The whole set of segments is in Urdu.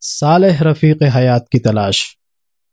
صالح رفیق حیات کی تلاش۔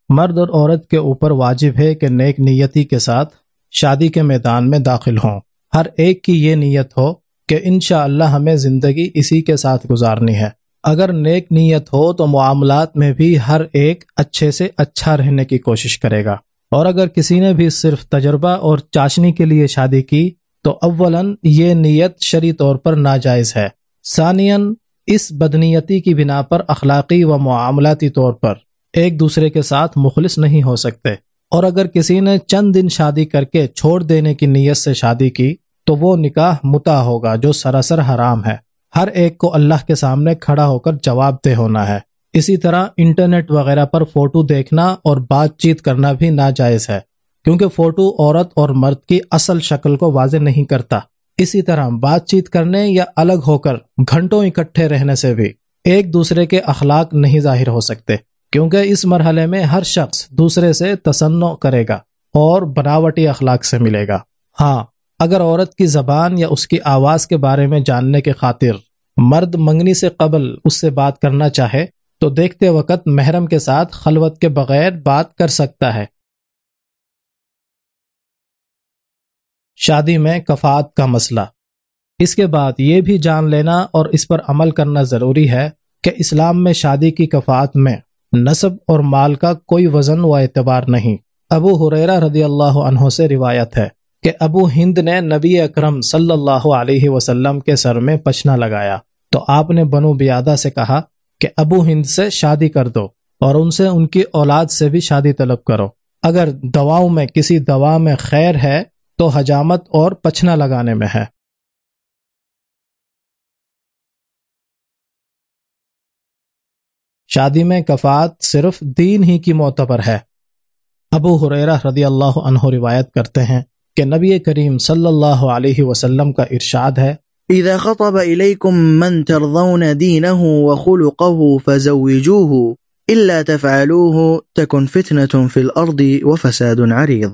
مرد اور عورت کے اوپر واجب ہے کہ نیک نیتی کے ساتھ شادی کے میدان میں داخل ہوں۔ ہر ایک کی یہ نیت ہو کہ انشاءاللہ اللہ ہمیں زندگی اسی کے ساتھ گزارنی ہے۔ اگر نیک نیت ہو تو معاملات میں بھی ہر ایک اچھے سے اچھا رہنے کی کوشش کرے گا۔ اور اگر کسی نے بھی صرف تجربہ اور چاشنی کے لیے شادی کی تو اولاً یہ نیت شری طور پر ناجائز ہے۔ ثانیاً اس بدنیتی کی بنا پر اخلاقی و معاملاتی طور پر ایک دوسرے کے ساتھ مخلص نہیں ہو سکتے۔ اور اگر کسی نے چند دن شادی کر کے چھوڑ دینے کی نیت سے شادی کی، تو وہ نکاح متا ہوگا جو سراسر حرام ہے۔ ہر ایک کو اللہ کے سامنے کھڑا ہو کر جواب دہ ہونا ہے۔ اسی طرح انٹرنیٹ وغیرہ پر فوٹو دیکھنا اور بات چیت کرنا بھی ناجائز ہے، کیونکہ فوٹو عورت اور مرد کی اصل شکل کو واضح نہیں کرتا۔ اسی طرح بات چیت کرنے یا الگ ہو کر گھنٹوں اکٹھے رہنے سے بھی ایک دوسرے کے اخلاق نہیں ظاہر ہو سکتے، کیونکہ اس مرحلے میں ہر شخص دوسرے سے تسنع کرے گا اور بناوٹی اخلاق سے ملے گا۔ ہاں اگر عورت کی زبان یا اس کی آواز کے بارے میں جاننے کے خاطر مرد منگنی سے قبل اس سے بات کرنا چاہے، تو دیکھتے وقت محرم کے ساتھ خلوت کے بغیر بات کر سکتا ہے۔ شادی میں کفات کا مسئلہ۔ اس کے بعد یہ بھی جان لینا اور اس پر عمل کرنا ضروری ہے کہ اسلام میں شادی کی کفات میں نصب اور مال کا کوئی وزن و اعتبار نہیں۔ ابو حریرہ رضی اللہ عنہ سے روایت ہے کہ ابو ہند نے نبی اکرم صلی اللہ علیہ وسلم کے سر میں پچنا لگایا۔ تو آپ نے بنو بیادہ سے کہا کہ ابو ہند سے شادی کر دو اور ان سے ان کی اولاد سے بھی شادی طلب کرو۔ اگر دواؤں میں کسی دوا میں خیر ہے تو حجامت اور پچھنا لگانے میں ہے۔ شادی میں کفات صرف دین ہی کی معتبر ہے۔ ابو حریرہ رضی اللہ عنہ روایت کرتے ہیں کہ نبی کریم صلی اللہ علیہ وسلم کا ارشاد ہے، اذا خطب اليكم من ترضون دينه وخلقه فزوجوه، الا تفعلوه تكن فتنه في الارض وفساد عريض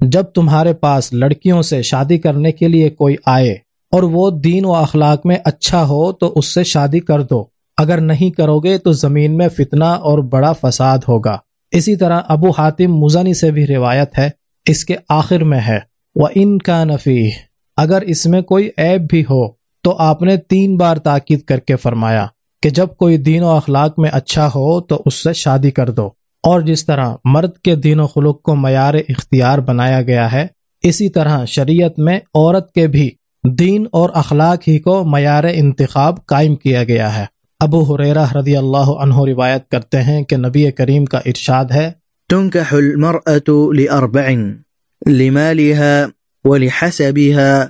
جب تمہارے پاس لڑکیوں سے شادی کرنے کے لیے کوئی آئے اور وہ دین و اخلاق میں اچھا ہو تو اس سے شادی کر دو۔ اگر نہیں کرو گے تو زمین میں فتنہ اور بڑا فساد ہوگا۔ اسی طرح ابو حاتم مزنی سے بھی روایت ہے، اس کے آخر میں ہے۔ وہ ان کا نفی اگر اس میں کوئی عیب بھی ہو تو آپ نے تین بار تاکید کر کے فرمایا کہ جب کوئی دین و اخلاق میں اچھا ہو تو اس سے شادی کر دو۔ اور جس طرح مرد کے دین و خلق کو معیار اختیار بنایا گیا ہے، اسی طرح شریعت میں عورت کے بھی دین اور اخلاق ہی کو معیار انتخاب قائم کیا گیا ہے۔ ابو حریرہ رضی اللہ عنہ روایت کرتے ہیں کہ نبی کریم کا ارشاد ہے تنكح المرأة لأربع، لمالها ولحسبها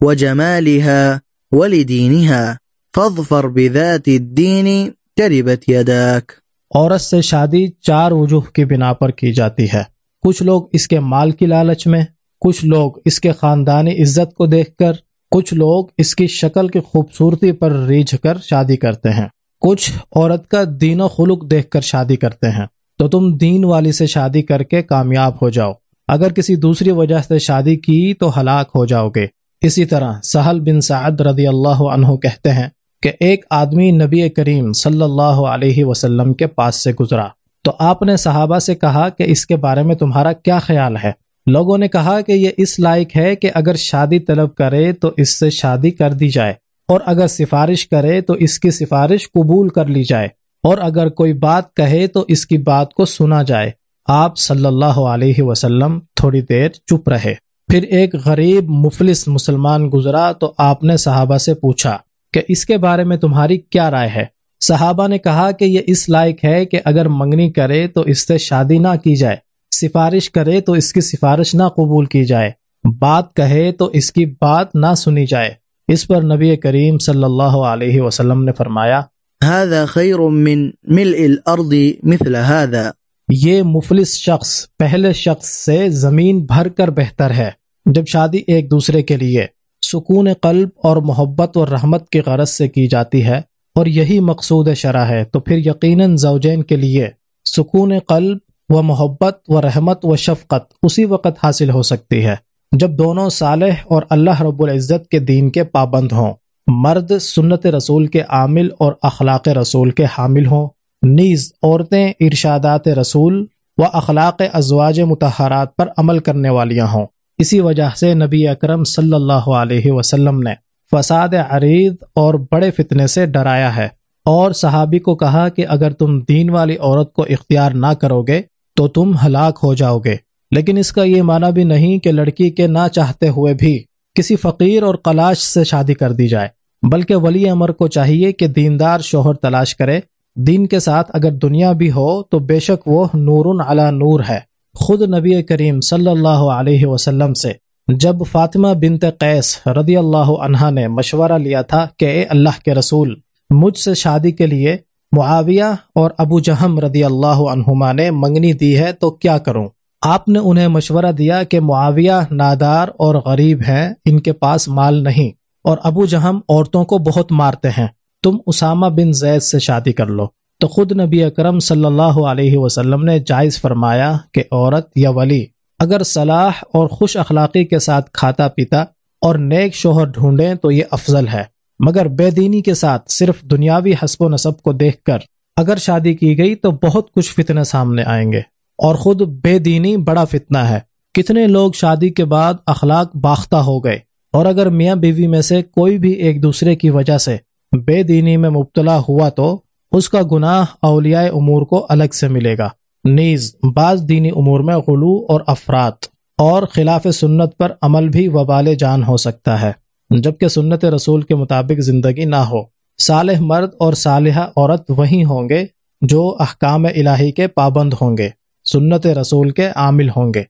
وجمالها ولدينها، فاظفر بذات الدين تربت يداك۔ عورت سے شادی چار وجوہ کی بنا پر کی جاتی ہے۔ کچھ لوگ اس کے مال کی لالچ میں، کچھ لوگ اس کے خاندانی عزت کو دیکھ کر، کچھ لوگ اس کی شکل کی خوبصورتی پر ریجھ کر شادی کرتے ہیں۔ کچھ عورت کا دین و خلق دیکھ کر شادی کرتے ہیں۔ تو تم دین والی سے شادی کر کے کامیاب ہو جاؤ۔ اگر کسی دوسری وجہ سے شادی کی تو ہلاک ہو جاؤ گے۔ اسی طرح سہل بن سعد رضی اللہ عنہ کہتے ہیں کہ ایک آدمی نبی کریم صلی اللہ علیہ وسلم کے پاس سے گزرا۔ تو آپ نے صحابہ سے کہا کہ اس کے بارے میں تمہارا کیا خیال ہے؟ لوگوں نے کہا کہ یہ اس لائق ہے کہ اگر شادی طلب کرے تو اس سے شادی کر دی جائے، اور اگر سفارش کرے تو اس کی سفارش قبول کر لی جائے، اور اگر کوئی بات کہے تو اس کی بات کو سنا جائے۔ آپ صلی اللہ علیہ وسلم تھوڑی دیر چپ رہے۔ پھر ایک غریب مفلس مسلمان گزرا تو آپ نے صحابہ سے پوچھا کہ اس کے بارے میں تمہاری کیا رائے ہے؟ صحابہ نے کہا کہ یہ اس لائق ہے کہ اگر منگنی کرے تو اس سے شادی نہ کی جائے سفارش کرے تو اس کی سفارش نہ قبول کی جائے بات کہے تو اس کی بات نہ سنی جائے۔ اس پر نبی کریم صلی اللہ علیہ وسلم نے فرمایا هذا خير من ملء الارض مثل هذا۔ یہ مفلس شخص پہلے شخص سے زمین بھر کر بہتر ہے جب شادی ایک دوسرے کے لیے۔ سکون قلب اور محبت اور رحمت کی غرض سے کی جاتی ہے اور یہی مقصود شرح ہے، تو پھر یقیناً زوجین کے لیے سکون قلب و محبت و رحمت و شفقت اسی وقت حاصل ہو سکتی ہے جب دونوں صالح اور اللہ رب العزت کے دین کے پابند ہوں۔ مرد سنت رسول کے عامل اور اخلاق رسول کے حامل ہوں۔ نیز عورتیں ارشادات رسول و اخلاق ازواج متحرات پر عمل کرنے والیاں ہوں۔ اسی وجہ سے نبی اکرم صلی اللہ علیہ وسلم نے فساد عرید اور بڑے فتنے سے ڈرایا ہے اور صحابی کو کہا کہ اگر تم دین والی عورت کو اختیار نہ کرو گے تو تم ہلاک ہو جاؤ گے۔ لیکن اس کا یہ معنی بھی نہیں کہ لڑکی کے نہ چاہتے ہوئے بھی کسی فقیر اور کلاش سے شادی کر دی جائے، بلکہ ولی امر کو چاہیے کہ دیندار شوہر تلاش کرے۔ دین کے ساتھ اگر دنیا بھی ہو تو بے شک وہ نور علی نور ہے۔ خود نبی کریم صلی اللہ علیہ وسلم سے جب فاطمہ بنت قیس رضی اللہ عنہا نے مشورہ لیا تھا کہ اے اللہ کے رسول، مجھ سے شادی کے لیے معاویہ اور ابو جہم رضی اللہ عنہما نے منگنی دی ہے تو کیا کروں؟ آپ نے انہیں مشورہ دیا کہ معاویہ نادار اور غریب ہیں، ان کے پاس مال نہیں اور ابو جہم عورتوں کو بہت مارتے ہیں۔ تم اسامہ بن زید سے شادی کر لو۔ تو خود نبی اکرم صلی اللہ علیہ وسلم نے جائز فرمایا کہ عورت یا ولی اگر صلاح اور خوش اخلاقی کے ساتھ کھاتا پیتا اور نیک شوہر ڈھونڈیں تو یہ افضل ہے۔ مگر بے دینی کے ساتھ صرف دنیاوی حسب و نصب کو دیکھ کر اگر شادی کی گئی تو بہت کچھ فتنے سامنے آئیں گے۔ اور خود بے دینی بڑا فتنہ ہے۔ کتنے لوگ شادی کے بعد اخلاق باختہ ہو گئے۔ اور اگر میاں بیوی میں سے کوئی بھی ایک دوسرے کی وجہ سے بے دینی میں مبتلا ہوا تو اس کا گناہ اولیاء امور کو الگ سے ملے گا۔ نیز، بعض دینی امور میں غلو اور افراد اور خلاف سنت پر عمل بھی وبال جان ہو سکتا ہے، جبکہ سنت رسول کے مطابق زندگی نہ ہو۔ صالح مرد اور صالحہ عورت وہی ہوں گے جو احکام الہی کے پابند ہوں گے، سنت رسول کے عامل ہوں گے۔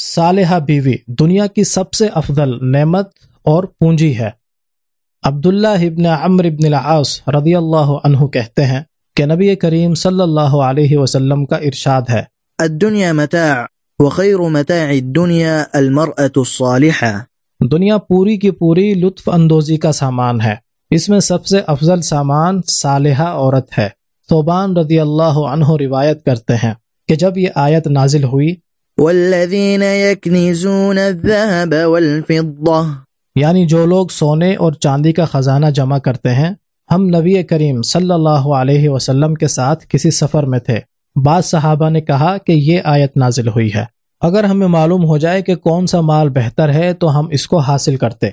صالحہ بیوی، دنیا کی سب سے افضل نعمت اور پونجی ہے۔ عبداللہ ابن عمر ابن العاص رضی اللہ عنہ کہتے ہیں کہ نبی کریم صلی اللہ علیہ وسلم کا ارشاد ہے۔ الدنيا متاع وخير متاع الدنيا المرأة الصالحة۔ دنیا پوری کی پوری لطف اندوزی کا سامان ہے۔ اس میں سب سے افضل سامان صالحہ عورت ہے۔ صوبان رضی اللہ عنہ روایت کرتے ہیں کہ جب یہ آیت نازل ہوئی۔ والذين يكنزون الذهب والفضة۔ یعنی جو لوگ سونے اور چاندی کا خزانہ جمع کرتے ہیں، ہم نبی کریم صلی اللہ علیہ وسلم کے ساتھ کسی سفر میں تھے۔ بعض صحابہ نے کہا کہ یہ آیت نازل ہوئی ہے۔ اگر ہمیں معلوم ہو جائے کہ کون سا مال بہتر ہے تو ہم اس کو حاصل کرتے۔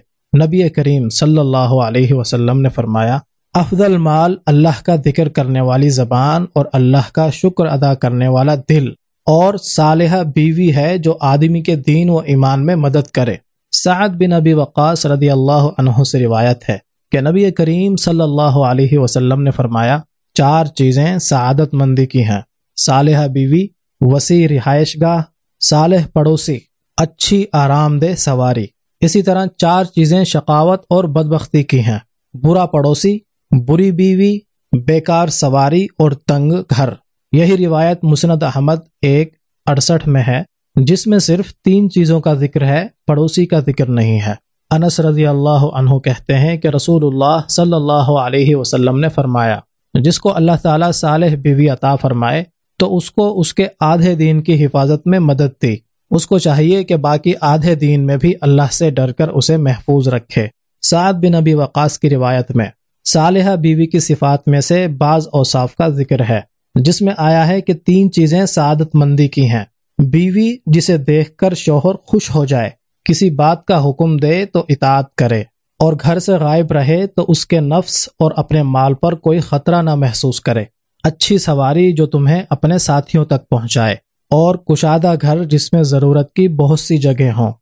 نبی کریم صلی اللہ علیہ وسلم نے فرمایا، افضل مال اللہ کا ذکر کرنے والی زبان اور اللہ کا شکر ادا کرنے والا دل اور صالحہ بیوی ہے جو آدمی کے دین و ایمان میں مدد کرے۔ سعد بن ابی وقاص رضی اللہ عنہ سے روایت ہے کہ نبی کریم صلی اللہ علیہ وسلم نے فرمایا، چار چیزیں سعادت مندی کی ہیں۔ صالحہ بیوی، وسیع رہائش گاہ، صالح پڑوسی، اچھی آرام دہ سواری۔ اسی طرح چار چیزیں شقاوت اور بدبختی کی ہیں۔ برا پڑوسی، بری بیوی، بیکار سواری اور تنگ گھر۔ یہی روایت مسند احمد ایک اڑسٹھ میں ہے۔ جس میں صرف تین چیزوں کا ذکر ہے، پڑوسی کا ذکر نہیں ہے۔ انس رضی اللہ عنہ کہتے ہیں کہ رسول اللہ صلی اللہ علیہ وسلم نے فرمایا، جس کو اللہ تعالیٰ صالح بیوی عطا فرمائے، تو اس کو اس کے آدھے دین کی حفاظت میں مدد دی۔ اس کو چاہیے کہ باقی آدھے دین میں بھی اللہ سے ڈر کر اسے محفوظ رکھے۔ سعد بن ابی وقاص کی روایت میں، صالحہ بیوی کی صفات میں سے بعض اوصاف کا ذکر ہے، جس میں آیا ہے کہ تین چیزیں سعادت مندی کی ہیں۔ بیوی جسے دیکھ کر شوہر خوش ہو جائے، کسی بات کا حکم دے تو اطاعت کرے، اور گھر سے غائب رہے تو اس کے نفس اور اپنے مال پر کوئی خطرہ نہ محسوس کرے۔ اچھی سواری جو تمہیں اپنے ساتھیوں تک پہنچائے، اور کشادہ گھر جس میں ضرورت کی بہت سی جگہ ہوں۔